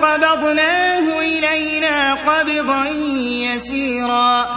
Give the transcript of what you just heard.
فقبضناه إلينا قبضا يسيرا